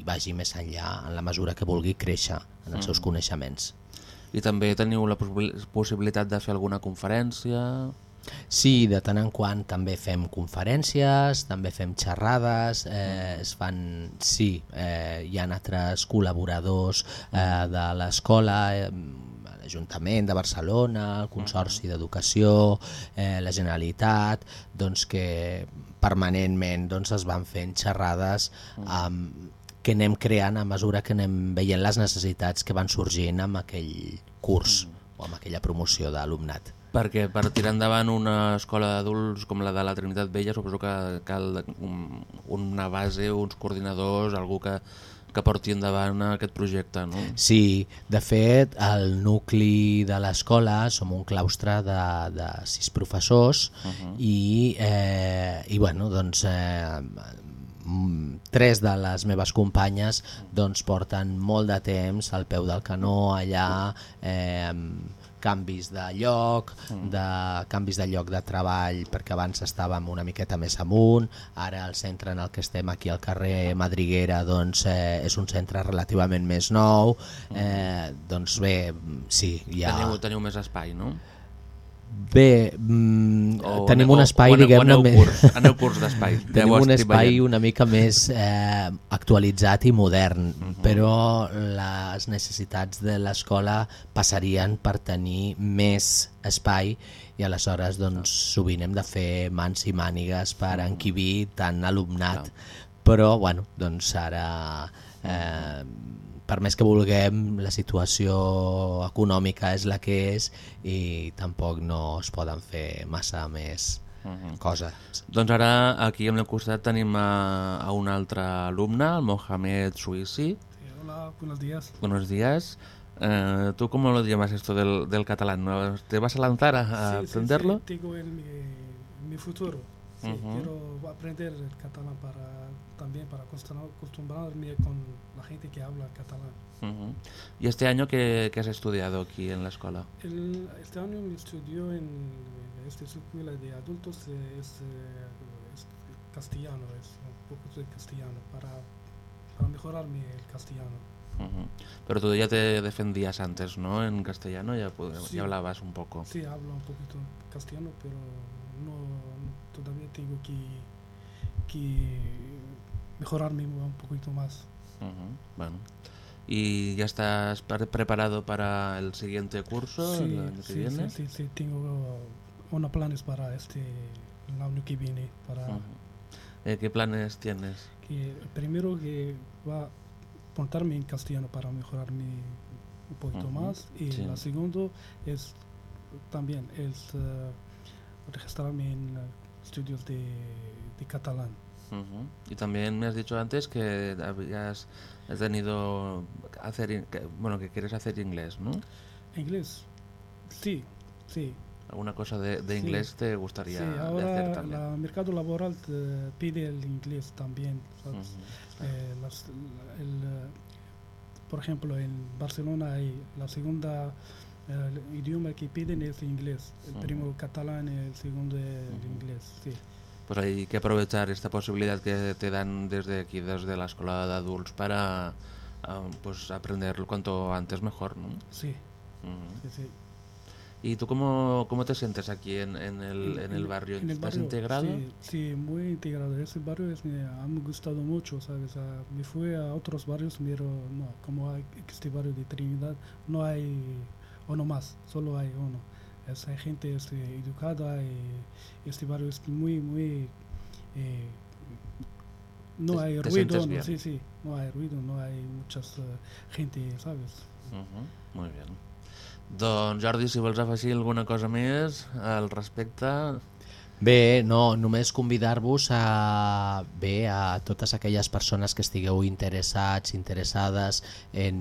i vagi més enllà en la mesura que vulgui créixer en els seus coneixements. I també teniu la possi- possibilitat de fer alguna conferència... Sí, de tant en quant també fem conferències, també fem xerrades, eh, es fan, sí, eh, hi ha altres col·laboradors eh, de l'escola, eh, l'Ajuntament de Barcelona, el Consorci d'Educació, eh, la Generalitat, doncs que permanentment doncs, es van fent xerrades amb, que anem creant a mesura que anem veient les necessitats que van sorgint amb aquell curs o amb aquella promoció d'alumnat. Perquè per tirar endavant una escola d'adults com la de la Trinitat Vella suposo que cal un, una base, uns coordinadors, algú que que porti endavant aquest projecte, no? Sí, de fet, el nucli de l'escola som un claustre de, de sis professors uh -huh. i, eh, i bueno, doncs, eh, tres de les meves companyes doncs, porten molt de temps al peu del canó allà eh, canvis de lloc, de canvis de lloc de treball, perquè abans estàvem una miqueta més amunt, ara el centre en el que estem aquí al carrer Madriguera doncs, eh, és un centre relativament més nou, eh, doncs bé, sí, ha... Teniu, teniu més espai, no? Bé, mm, O tenim aneu- un espai, diguem-ne... aneu curs- aneu curs d'espai. <laughs> Tenim un espai veient. una mica més eh, actualitzat i modern, però les necessitats de l'escola passarien per tenir més espai i aleshores doncs, sovint hem de fer mans i mànigues per enquibir tant alumnat, però bueno, doncs ara... Eh, per més que vulguem, la situació econòmica és la que és i tampoc no es poden fer massa més coses. Doncs ara aquí al meu costat tenim a, a un altre alumne, el Mohamed Suisi. Hola, buenos días. Buenos días. Eh, ¿Tú cómo lo llamas esto del, del catalán? ¿Te vas a lanzar a, a Sí, sí, aprenderlo? sí, tengo en mi, mi futuro. Sí, Ujú. Quiero aprender el catalán para también para acostumbrar- acostumbrarme con la gente que habla catalán. Ujú. ¿Y este año qué, qué has estudiado aquí en la escuela? El- este año estudió en esta escuela de adultos eh, es, eh, es castellano, es un poco de castellano para, para mejorar mi el castellano. Ujú. Pero tú ya te defendías antes, ¿no? En castellano ya, Sí. ya hablabas un poco. Sí, hablo un poquito castellano, pero no, no- todavía tengo que, que mejorarme un poquito más. Ujú. Bueno. ¿Y ya estás pre- preparado para el siguiente curso Sí, el año que sí, viene? sí, sí, sí, tengo unos planes para este el año que viene. Para Ujú. Eh, ¿Qué planes tienes? que primero que va a apuntarme en castellano para mejorarme un poquito Ujú, más y sí. la segunda es también es eh, registrarme en estudios de, de catalán. Ujú. Y también me has dicho antes que habías has tenido hacer que- bueno que quieres hacer inglés, ¿no? Inglés, sí, sí. Alguna cosa de, de Sí. inglés te gustaría Sí, de hacer ahora también. el mercado laboral te pide el inglés también. ¿sabes? Ujú. Eh, las- el, por ejemplo, en Barcelona hay la segunda el idioma que piden es inglés. El Ujú. primero catalán y el segundo es el inglés. Sí. Pues hay que aprovechar esta posibilidad que te dan desde aquí, desde la escuela de adultos, para ah, pues aprender cuanto antes mejor, ¿no? Sí, Ujú. sí, sí. ¿Y tú cómo, cómo te sientes aquí en, en el, en el barrio? en el ¿Estás barrio, integrado? Sí, sí, muy integrado. Ese barrio es, me ha gustado mucho, ¿sabes? Ah, me fui a otros barrios, pero no, como hay este barrio de Trinidad, no hay uno más, solo hay uno. Esa gente es eh, educada y este barrio es muy, muy... eh, no Te- hay te ruido, no, bien. sí, sí, no hay ruido, no hay muchas eh, gente, ¿sabes? Ujú, Molt bé. Doncs Jordi, si vols afegir alguna cosa més al respecte... Bé, no, només convidar-vos a, bé, a totes aquelles persones que estigueu interessats, interessades en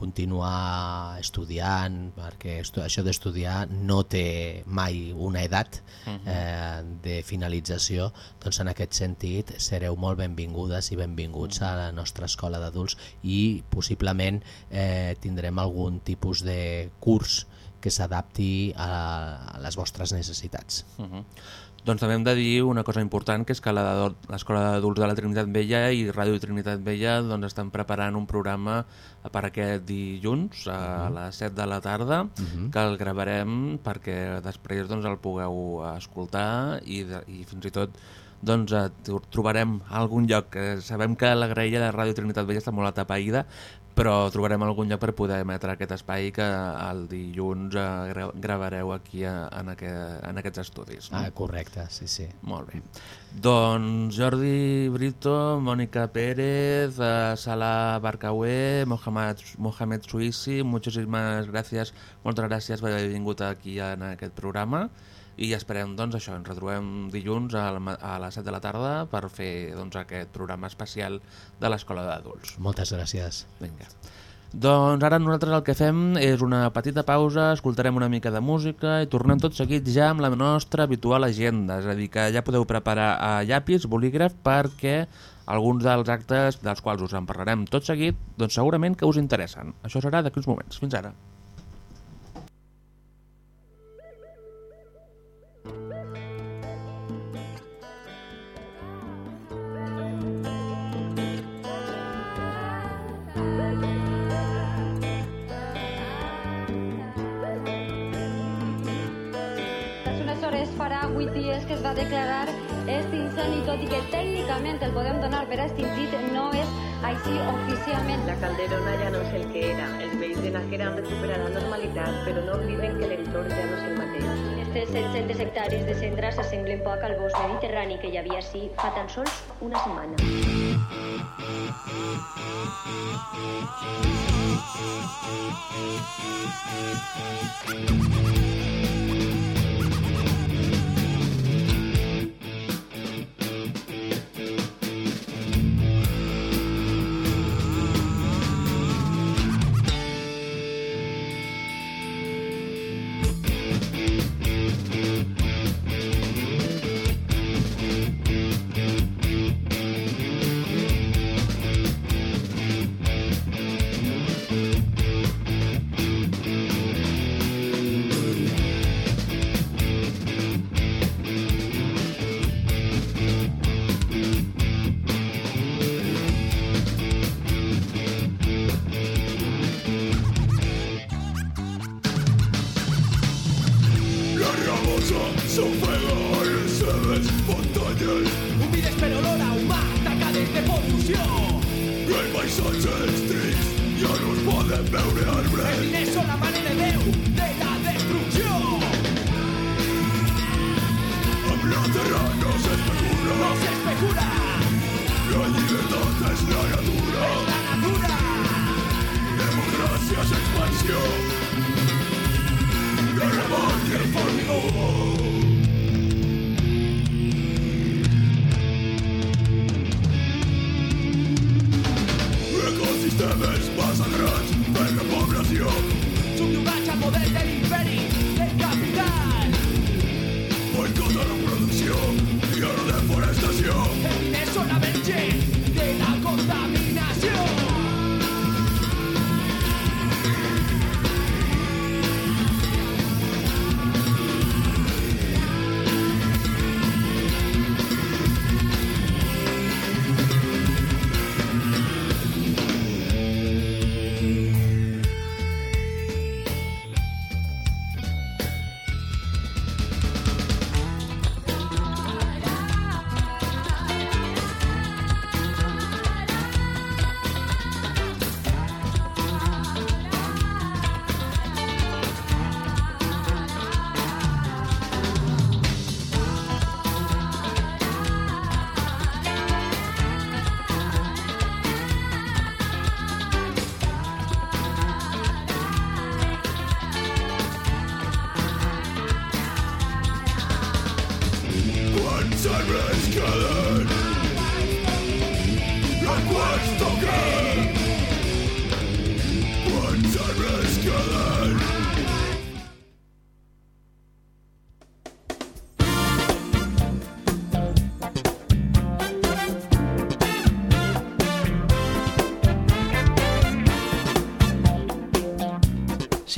continuar estudiant, perquè estu això d'estudiar no té mai una edat eh, de finalització, doncs en aquest sentit sereu molt benvingudes i benvinguts a la nostra escola d'adults i possiblement eh, tindrem algun tipus de curs que s'adapti a, a les vostres necessitats. Uh -huh. Doncs també hem de dir una cosa important, que és que la- l'Escola d'Adults de la Trinitat Vella i Ràdio Trinitat Vella doncs, estan preparant un programa per aquest dilluns a les 7 de la tarda, que el gravarem perquè després doncs, el pugueu escoltar i, de, i fins i tot doncs, tro- trobarem algun lloc. Sabem que la graella de Ràdio Trinitat Vella està molt atapeïda, però trobarem algun lloc per poder emetre aquest espai que el dilluns eh, gra gravareu aquí a, en, aquest, en aquests estudis. No? Ah, correcte, sí, sí. Molt bé. Doncs Jordi Brito, Mònica Pérez, eh, Salah Barcaué, Mohamed, Mohamed Suisi, muchísimas gracias, moltes gràcies per haver vingut aquí en aquest programa i esperem, doncs, això, ens retrobem dilluns a, la, a les 7 de la tarda per fer doncs, aquest programa especial de l'Escola d'Adults. Moltes gràcies. Vinga. Doncs ara nosaltres el que fem és una petita pausa, escoltarem una mica de música i tornem tot seguit ja amb la nostra habitual agenda. És a dir, que ja podeu preparar a llapis, bolígraf, perquè alguns dels actes dels quals us en parlarem tot seguit, doncs segurament que us interessen. Això serà d'aquí uns moments. Fins ara. Tot i que tècnicament el podem donar per extingit, no és així oficialment. La Calderona ja no és el que era. Els veïns de Nájera han recuperat la normalitat, però no obliden que l'entorn ja no és el mateix. Estes 700 hectàrees de cendra s'assemblen poc al bosc mediterrani que hi havia així fa tan sols una setmana. Humides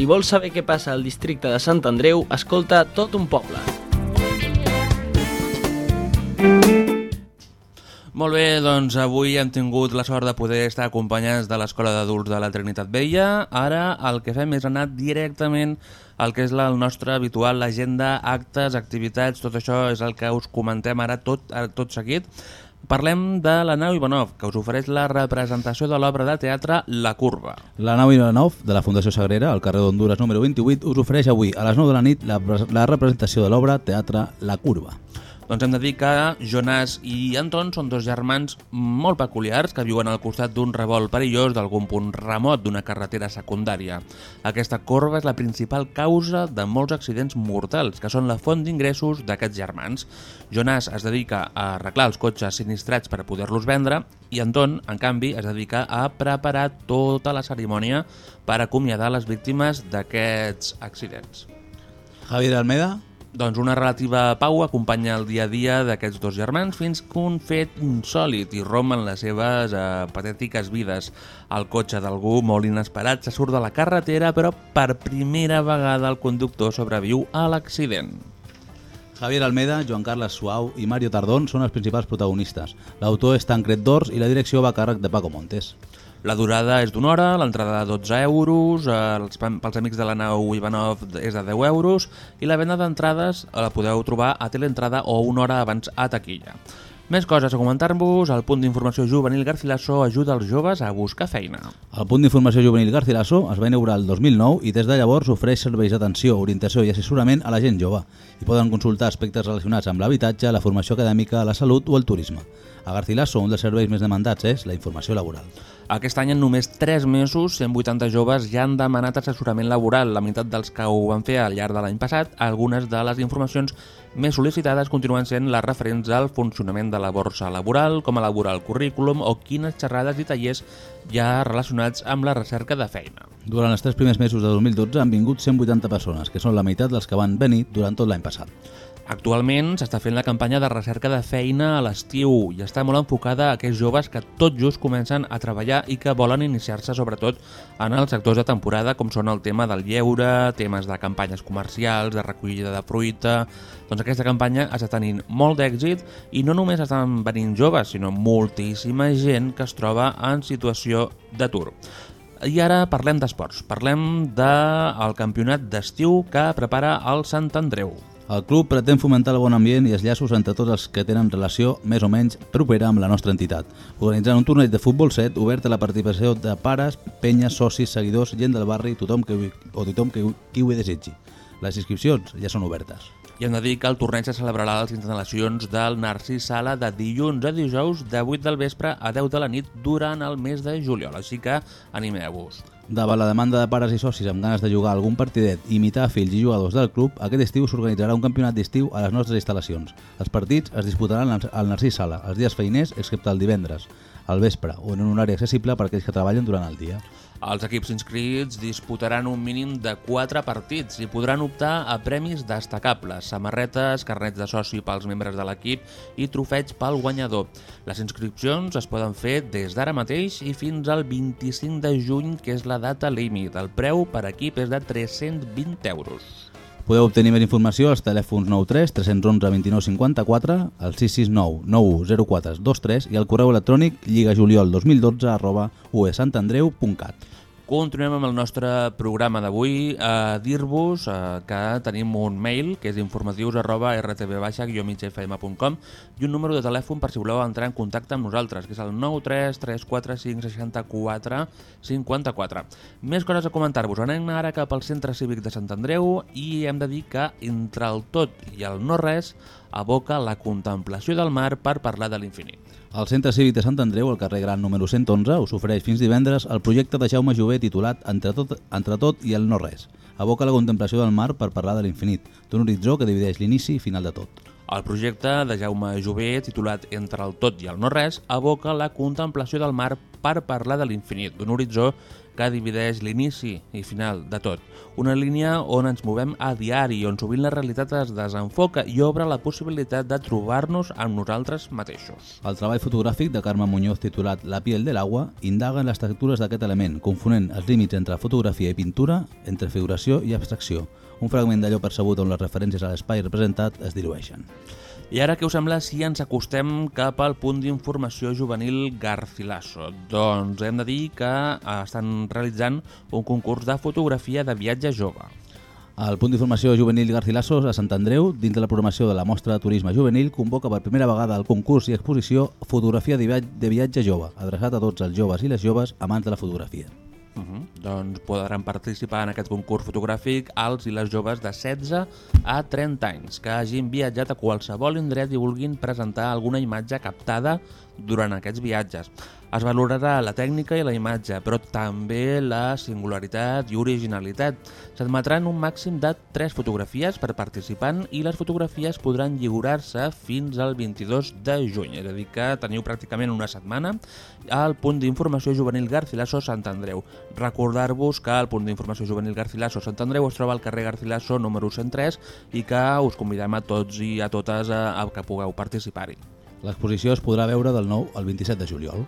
Si vols saber què passa al districte de Sant Andreu, escolta tot un poble. Molt bé, doncs avui hem tingut la sort de poder estar acompanyats de l'Escola d'Adults de la Trinitat Vella. Ara el que fem és anar directament al que és la, el nostre habitual agenda, actes, activitats, tot això és el que us comentem ara tot, ara tot seguit. Parlem de la nau Ivanov, que us ofereix la representació de l'obra de teatre La Curva. La nau Ivanov de la Fundació Sagrera, al carrer d'Honduras número 28, us ofereix avui a les 9 de la nit la, la representació de l'obra Teatre La Curva. Doncs hem de dir que Jonas i Anton són dos germans molt peculiars que viuen al costat d'un revolt perillós d'algun punt remot d'una carretera secundària. Aquesta corba és la principal causa de molts accidents mortals, que són la font d'ingressos d'aquests germans. Jonas es dedica a arreglar els cotxes sinistrats per poder-los vendre i Anton, en canvi, es dedica a preparar tota la cerimònia per acomiadar les víctimes d'aquests accidents. Javier Almeda, Doncs una relativa pau acompanya el dia a dia d'aquests dos germans fins que un fet insòlid irromp en les seves eh, patètiques vides. El cotxe d'algú molt inesperat se surt de la carretera, però per primera vegada el conductor sobreviu a l'accident. Javier Almeda, Joan Carles Suau i Mario Tardón són els principals protagonistes. L'autor és Tancred Dors i la direcció va a càrrec de Paco Montes. La durada és d'una hora, l'entrada de 12 euros, eh, els, pels amics de la nau Ivanov és de 10 euros i la venda d'entrades la podeu trobar a teleentrada o una hora abans a taquilla. Més coses a comentar-vos, el punt d'informació juvenil Garcilaso ajuda els joves a buscar feina. El punt d'informació juvenil Garcilaso es va inaugurar el 2009 i des de llavors ofereix serveis d'atenció, orientació i assessorament a la gent jove i poden consultar aspectes relacionats amb l'habitatge, la formació acadèmica, la salut o el turisme. A Garcilaso, un dels serveis més demandats és la informació laboral. Aquest any, en només 3 mesos, 180 joves ja han demanat assessorament laboral. La meitat dels que ho van fer al llarg de l'any passat, algunes de les informacions més sol·licitades continuen sent les referents al funcionament de la borsa laboral, com elaborar el currículum o quines xerrades i tallers ja relacionats amb la recerca de feina. Durant els tres primers mesos de 2012 han vingut 180 persones, que són la meitat dels que van venir durant tot l'any passat. Actualment s'està fent la campanya de recerca de feina a l'estiu i està molt enfocada a aquells joves que tot just comencen a treballar i que volen iniciar-se sobretot en els sectors de temporada com són el tema del lleure, temes de campanyes comercials, de recollida de fruita... Doncs aquesta campanya està tenint molt d'èxit i no només estan venint joves, sinó moltíssima gent que es troba en situació d'atur. I ara parlem d'esports. Parlem del campionat d'estiu que prepara el Sant Andreu. El club pretén fomentar el bon ambient i els llaços entre tots els que tenen relació més o menys propera amb la nostra entitat, organitzant un torneig de futbol set obert a la participació de pares, penyes, socis, seguidors, gent del barri, tothom que, o tothom que, qui ho desitgi. Les inscripcions ja són obertes. I hem de dir que el torneig se celebrarà a les instal·lacions del Narcís Sala de dilluns a dijous de 8 del vespre a 10 de la nit durant el mes de juliol, així que animeu-vos. Davant la demanda de pares i socis amb ganes de jugar algun partidet i imitar fills i jugadors del club, aquest estiu s'organitzarà un campionat d'estiu a les nostres instal·lacions. Els partits es disputaran al Narcís Sala, els dies feiners, excepte el divendres, al vespre o en un horari accessible per aquells que treballen durant el dia. Els equips inscrits disputaran un mínim de 4 partits i podran optar a premis destacables, samarretes, carnets de soci pels membres de l'equip i trofeig pel guanyador. Les inscripcions es poden fer des d'ara mateix i fins al 25 de juny, que és la data límit. El preu per equip és de 320 euros. Podeu obtenir més informació als telèfons 93 311 29 54, al 669 9104 23 i al correu electrònic lligajuliol2012 arroba uesantandreu.cat. Continuem amb el nostre programa d'avui a dir-vos eh, que tenim un mail que és informatius arroba rtb-migfm.com i un número de telèfon per si voleu entrar en contacte amb nosaltres, que és el 933456454. Més coses a comentar-vos. Anem ara cap al Centre Cívic de Sant Andreu i hem de dir que entre el tot i el no res aboca la contemplació del mar per parlar de l'infinit. El Centre Cívic de Sant Andreu, al carrer Gran número 111, us ofereix fins divendres el projecte de Jaume Jové titulat Entre tot, entre tot i el no res. Aboca la contemplació del mar per parlar de l'infinit, d'un horitzó que divideix l'inici i final de tot. El projecte de Jaume Jové, titulat Entre el tot i el no res, aboca la contemplació del mar per parlar de l'infinit, d'un horitzó que divideix l'inici i final de tot. Una línia on ens movem a diari, on sovint la realitat es desenfoca i obre la possibilitat de trobar-nos amb nosaltres mateixos. El treball fotogràfic de Carme Muñoz titulat La piel del agua indaga en les textures d'aquest element, confonent els límits entre fotografia i pintura, entre figuració i abstracció. Un fragment d'allò percebut on les referències a l'espai representat es dilueixen. I ara què us sembla si ens acostem cap al punt d'informació juvenil Garcilaso? Doncs hem de dir que eh, estan realitzant un concurs de fotografia de viatge jove. El punt d'informació juvenil Garcilasos a Sant Andreu, dins de la programació de la Mostra de Turisme Juvenil, convoca per primera vegada el concurs i exposició Fotografia de viatge jove, adreçat a tots els joves i les joves amants de la fotografia. Uh -huh. Doncs podran participar en aquest concurs fotogràfic els i les joves de 16 a 30 anys que hagin viatjat a qualsevol indret i vulguin presentar alguna imatge captada durant aquests viatges. Es valorarà la tècnica i la imatge, però també la singularitat i originalitat. S'admetran un màxim de 3 fotografies per participant i les fotografies podran lliurar-se fins al 22 de juny, és a dir que teniu pràcticament una setmana al punt d'informació juvenil Garcilaso Sant Andreu. Recordar-vos que el punt d'informació juvenil Garcilaso Sant Andreu es troba al carrer Garcilaso número 103 i que us convidem a tots i a totes a, a que pugueu participar-hi. L'exposició es podrà veure del 9 al 27 de juliol.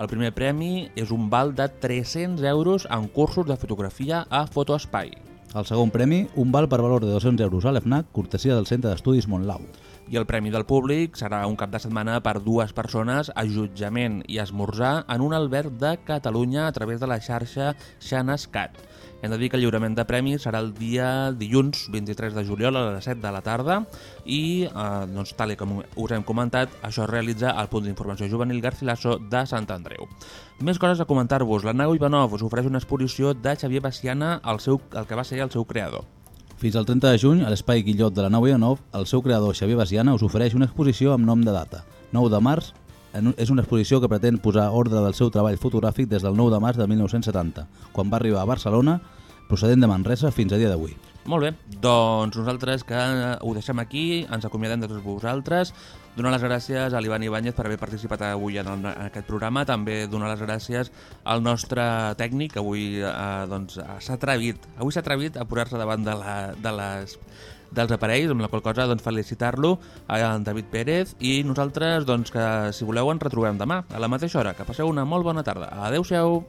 El primer premi és un val de 300 euros en cursos de fotografia a Fotoespai. El segon premi, un val per valor de 200 euros a l'EFNAC, cortesia del Centre d'Estudis Montlau. I el premi del públic serà un cap de setmana per dues persones, allotjament i esmorzar en un alberg de Catalunya a través de la xarxa Xanescat. Hem de dir que el lliurament de premis serà el dia dilluns 23 de juliol a les 7 de la tarda i, eh, doncs, tal com us hem comentat, això es realitza al punt d'informació juvenil Garcilaso de Sant Andreu. Més coses a comentar-vos. La Nau Ivanov us ofereix una exposició de Xavier Baciana, el, seu, el que va ser el seu creador. Fins al 30 de juny, a l'Espai Guillot de la Nau Ianov, el seu creador Xavier Basiana us ofereix una exposició amb nom de data. 9 de març és una exposició que pretén posar ordre del seu treball fotogràfic des del 9 de març de 1970, quan va arribar a Barcelona, procedent de Manresa fins a dia d'avui. Molt bé, doncs nosaltres que ho deixem aquí, ens acomiadem de tots vosaltres, donar les gràcies a l'Ivan Ibáñez per haver participat avui en, el, en aquest programa, també donar les gràcies al nostre tècnic, que avui eh, doncs, s'ha atrevit, avui s'ha atrevit a posar-se davant de, la, de les dels aparells, amb la qual cosa doncs, felicitar-lo a en David Pérez i nosaltres doncs, que si voleu ens retrobem demà a la mateixa hora. Que passeu una molt bona tarda. Adéu-siau!